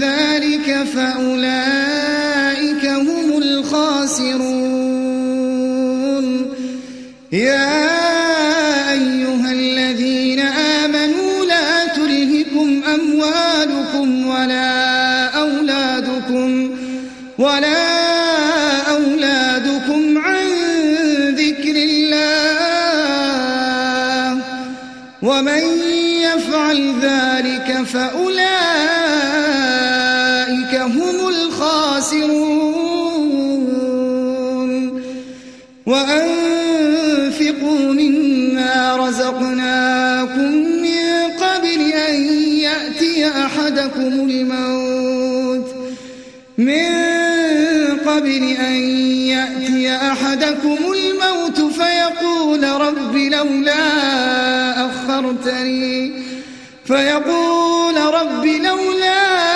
ذلك فأولئك هم الخاسرون. يا أيها الذين آمنوا لا تلهكم أموالكم ولا أولادكم ولا أولادكم عن ذكر الله. ومن يفعل ذلك فأولئك الخاسرون وأنفقوا مما رزقناكم من قبل أن يأتي أحدكم الموت. من قبل أن يأتي أحدكم الموت فيقول رب لولا أخرتني فيقول رب لولا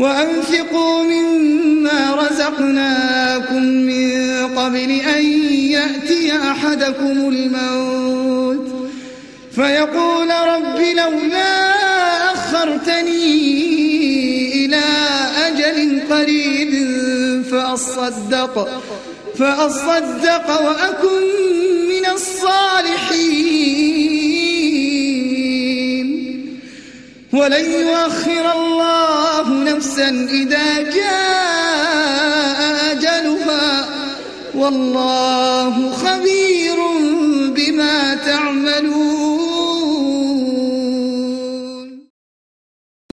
وأنفقوا مما رزقناكم من قبل أن يأتي أحدكم الموت فيقول رب لولا أخرتني قريب فأصدق فأصدق وأكن من الصالحين. ولن يؤخر نفسا إذا جاء أجلها والله خبير بما تعملون.